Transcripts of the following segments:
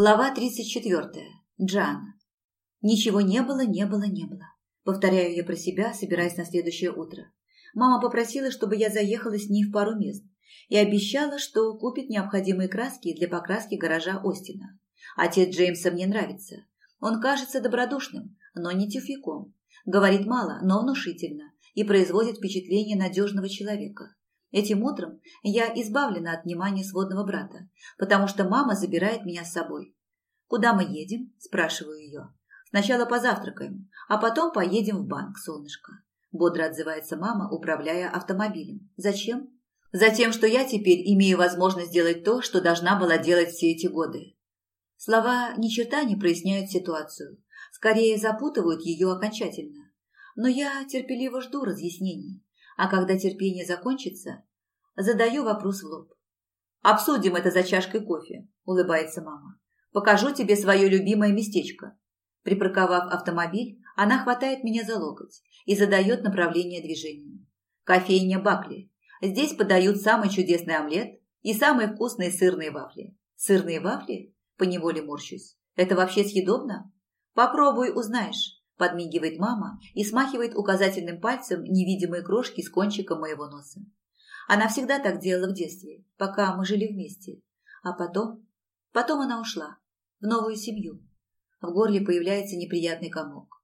Глава 34. Джана. Ничего не было, не было, не было. Повторяю я про себя, собираясь на следующее утро. Мама попросила, чтобы я заехала с ней в пару мест и обещала, что купит необходимые краски для покраски гаража Остина. Отец Джеймса мне нравится. Он кажется добродушным, но не тюфяком. Говорит мало, но внушительно и производит впечатление надежного человека. Этим утром я избавлена от внимания сводного брата, потому что мама забирает меня с собой. «Куда мы едем?» – спрашиваю ее. «Сначала позавтракаем, а потом поедем в банк, солнышко», – бодро отзывается мама, управляя автомобилем. «Зачем?» «Затем, что я теперь имею возможность делать то, что должна была делать все эти годы». Слова ни черта не проясняют ситуацию, скорее запутывают ее окончательно. Но я терпеливо жду разъяснений. А когда терпение закончится, задаю вопрос в лоб. «Обсудим это за чашкой кофе», – улыбается мама. «Покажу тебе свое любимое местечко». Припарковав автомобиль, она хватает меня за локоть и задает направление движения. Кофейня Бакли. Здесь подают самый чудесный омлет и самые вкусные сырные вафли. Сырные вафли? Поневоле морщусь. Это вообще съедобно? Попробуй, узнаешь. Подмигивает мама и смахивает указательным пальцем невидимые крошки с кончика моего носа. Она всегда так делала в детстве, пока мы жили вместе. А потом... Потом она ушла. В новую семью. В горле появляется неприятный комок.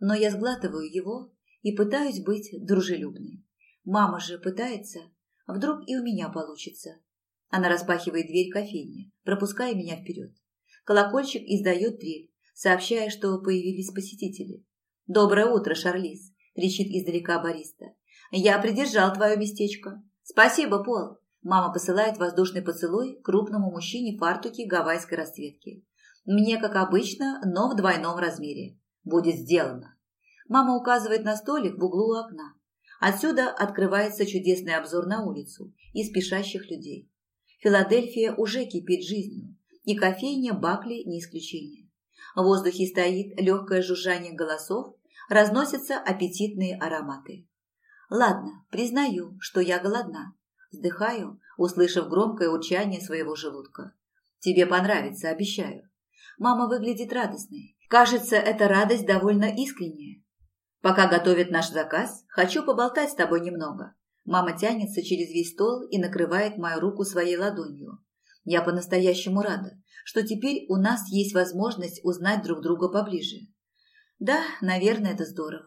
Но я сглатываю его и пытаюсь быть дружелюбной. Мама же пытается. Вдруг и у меня получится. Она распахивает дверь кофейни, пропуская меня вперед. Колокольчик издает трель, сообщая, что появились посетители. «Доброе утро, Шарлиз!» – кричит издалека бариста. «Я придержал твое местечко!» «Спасибо, Пол!» Мама посылает воздушный поцелуй крупному мужчине в фартуке гавайской расцветки. «Мне, как обычно, но в двойном размере. Будет сделано!» Мама указывает на столик в углу окна. Отсюда открывается чудесный обзор на улицу и спешащих людей. Филадельфия уже кипит жизнью, и кофейня Бакли не исключение. В воздухе стоит легкое жужжание голосов, разносятся аппетитные ароматы. Ладно, признаю, что я голодна. Вздыхаю, услышав громкое урчание своего желудка. Тебе понравится, обещаю. Мама выглядит радостной. Кажется, эта радость довольно искренняя. Пока готовят наш заказ, хочу поболтать с тобой немного. Мама тянется через весь стол и накрывает мою руку своей ладонью, я по-настоящему рада, что теперь у нас есть возможность узнать друг друга поближе. Да, наверное, это здорово.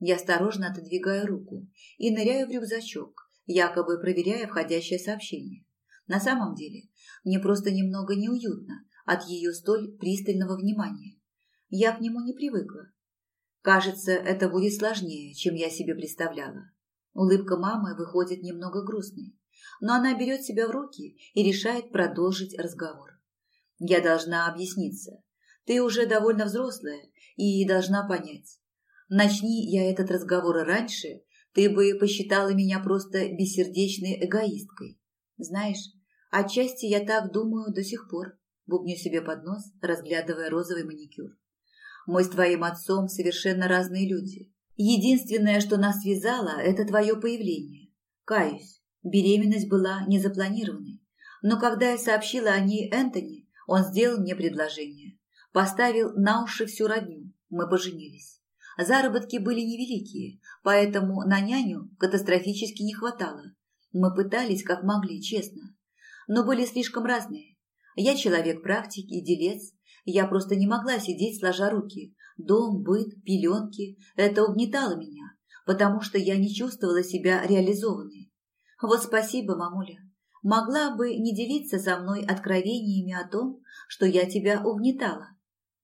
Я осторожно отодвигаю руку и ныряю в рюкзачок, якобы проверяя входящее сообщение. На самом деле, мне просто немного неуютно от ее столь пристального внимания. Я к нему не привыкла. Кажется, это будет сложнее, чем я себе представляла. Улыбка мамы выходит немного грустной но она берет себя в руки и решает продолжить разговор. «Я должна объясниться. Ты уже довольно взрослая и должна понять. Начни я этот разговор раньше, ты бы посчитала меня просто бессердечной эгоисткой. Знаешь, отчасти я так думаю до сих пор», – бубню себе под нос, разглядывая розовый маникюр. «Мы с твоим отцом совершенно разные люди. Единственное, что нас связало, это твое появление. Каюсь, Беременность была незапланированной, но когда я сообщила о ней Энтони, он сделал мне предложение. Поставил на уши всю родню, мы поженились. Заработки были невеликие, поэтому на няню катастрофически не хватало. Мы пытались как могли, честно, но были слишком разные. Я человек практик и делец, я просто не могла сидеть сложа руки. Дом, быт, пеленки – это угнетало меня, потому что я не чувствовала себя реализованной. Вот спасибо, мамуля. Могла бы не делиться со мной откровениями о том, что я тебя угнетала.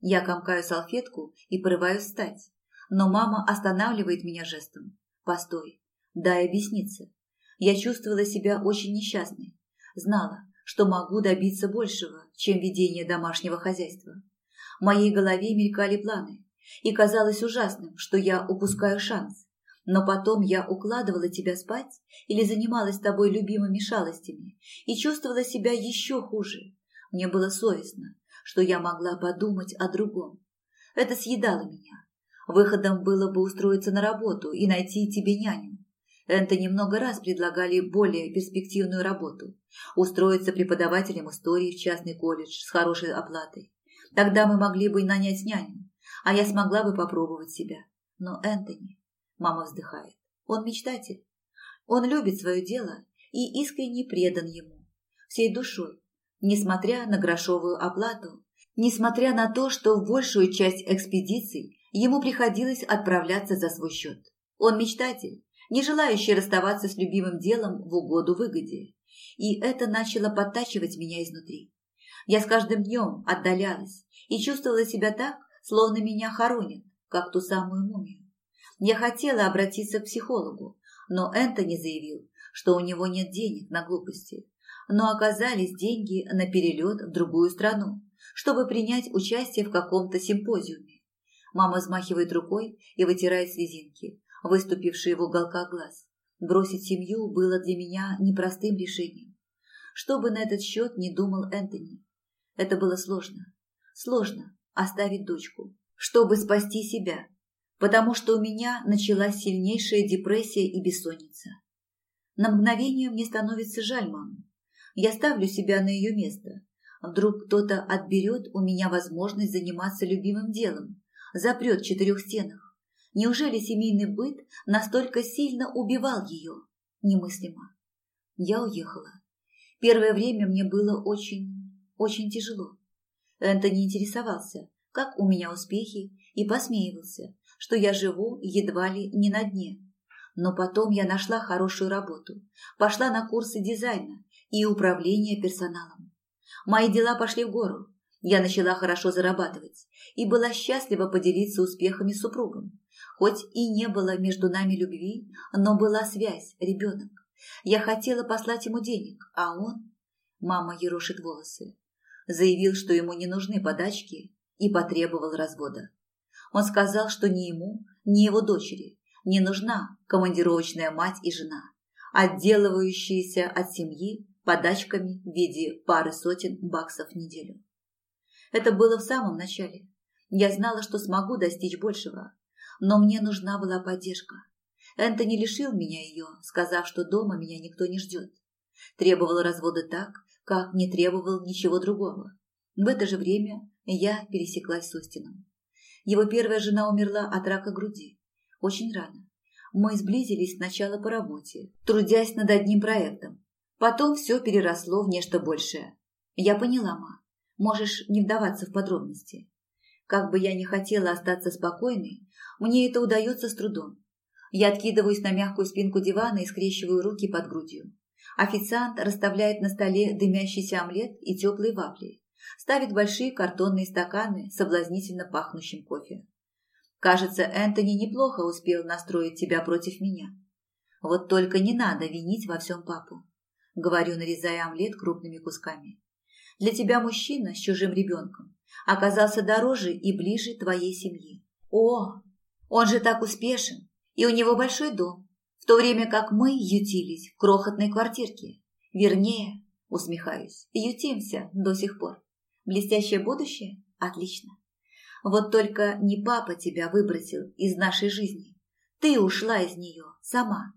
Я комкаю салфетку и порываю встать, но мама останавливает меня жестом. Постой, дай объясниться. Я чувствовала себя очень несчастной. Знала, что могу добиться большего, чем ведение домашнего хозяйства. В моей голове мелькали планы, и казалось ужасным, что я упускаю шанс. Но потом я укладывала тебя спать или занималась тобой любимыми шалостями и чувствовала себя еще хуже. Мне было совестно, что я могла подумать о другом. Это съедало меня. Выходом было бы устроиться на работу и найти тебе няню. Энтони много раз предлагали более перспективную работу – устроиться преподавателем истории в частный колледж с хорошей оплатой. Тогда мы могли бы нанять няню, а я смогла бы попробовать себя. Но Энтони Мама вздыхает. Он мечтатель. Он любит свое дело и искренне предан ему. Всей душой. Несмотря на грошовую оплату, несмотря на то, что в большую часть экспедиций ему приходилось отправляться за свой счет. Он мечтатель, не желающий расставаться с любимым делом в угоду выгоде. И это начало подтачивать меня изнутри. Я с каждым днем отдалялась и чувствовала себя так, словно меня хоронят, как ту самую мумию. Я хотела обратиться к психологу, но Энтони заявил, что у него нет денег на глупости. Но оказались деньги на перелет в другую страну, чтобы принять участие в каком-то симпозиуме. Мама взмахивает рукой и вытирает слезинки, выступившие в уголках глаз. Бросить семью было для меня непростым решением. Что бы на этот счет не думал Энтони. Это было сложно. Сложно оставить дочку, чтобы спасти себя, потому что у меня началась сильнейшая депрессия и бессонница. На мгновение мне становится жаль маму. Я ставлю себя на ее место. Вдруг кто-то отберет у меня возможность заниматься любимым делом, запрет в четырех стенах. Неужели семейный быт настолько сильно убивал ее? Немыслимо. Я уехала. Первое время мне было очень, очень тяжело. Энтони интересовался, как у меня успехи, и посмеивался, что я живу едва ли не на дне. Но потом я нашла хорошую работу, пошла на курсы дизайна и управления персоналом. Мои дела пошли в гору, я начала хорошо зарабатывать и была счастлива поделиться успехами с супругом. Хоть и не было между нами любви, но была связь, ребенок. Я хотела послать ему денег, а он... Мама ерошит волосы. Заявил, что ему не нужны подачки и потребовал развода. Он сказал, что ни ему, ни его дочери не нужна командировочная мать и жена, отделывающиеся от семьи подачками в виде пары сотен баксов в неделю. Это было в самом начале. Я знала, что смогу достичь большего, но мне нужна была поддержка. Энтони лишил меня ее, сказав, что дома меня никто не ждет. Требовал развода так, как не требовал ничего другого. В это же время я пересеклась с Остином. Его первая жена умерла от рака груди. Очень рано. Мы сблизились сначала по работе, трудясь над одним проектом. Потом все переросло в нечто большее. Я поняла, ма. Можешь не вдаваться в подробности. Как бы я ни хотела остаться спокойной, мне это удается с трудом. Я откидываюсь на мягкую спинку дивана и скрещиваю руки под грудью. Официант расставляет на столе дымящийся омлет и теплые вафли ставит большие картонные стаканы соблазнительно пахнущим кофе. Кажется, Энтони неплохо успел настроить тебя против меня. Вот только не надо винить во всем папу, говорю, нарезая омлет крупными кусками. Для тебя мужчина с чужим ребенком оказался дороже и ближе твоей семьи. О, он же так успешен, и у него большой дом, в то время как мы ютились в крохотной квартирке. Вернее, усмехаюсь, ютимся до сих пор. Блестящее будущее? Отлично. Вот только не папа тебя выбросил из нашей жизни. Ты ушла из нее сама.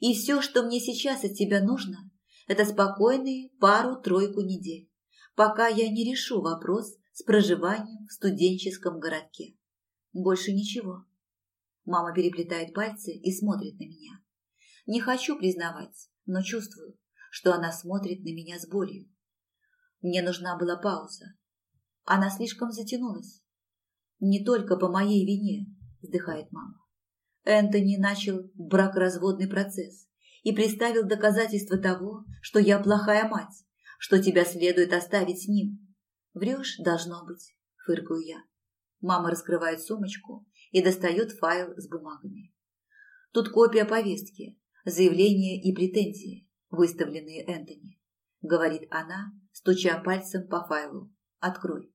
И все, что мне сейчас от тебя нужно, это спокойные пару-тройку недель, пока я не решу вопрос с проживанием в студенческом городке. Больше ничего. Мама переплетает пальцы и смотрит на меня. Не хочу признавать, но чувствую, что она смотрит на меня с болью. Мне нужна была пауза. Она слишком затянулась. «Не только по моей вине», – вздыхает мама. Энтони начал бракоразводный процесс и представил доказательства того, что я плохая мать, что тебя следует оставить с ним. Врешь, должно быть, фыркаю я. Мама раскрывает сумочку и достает файл с бумагами. Тут копия повестки, заявление и претензии, выставленные Энтони, говорит она стуча пальцем по файлу. «Открой».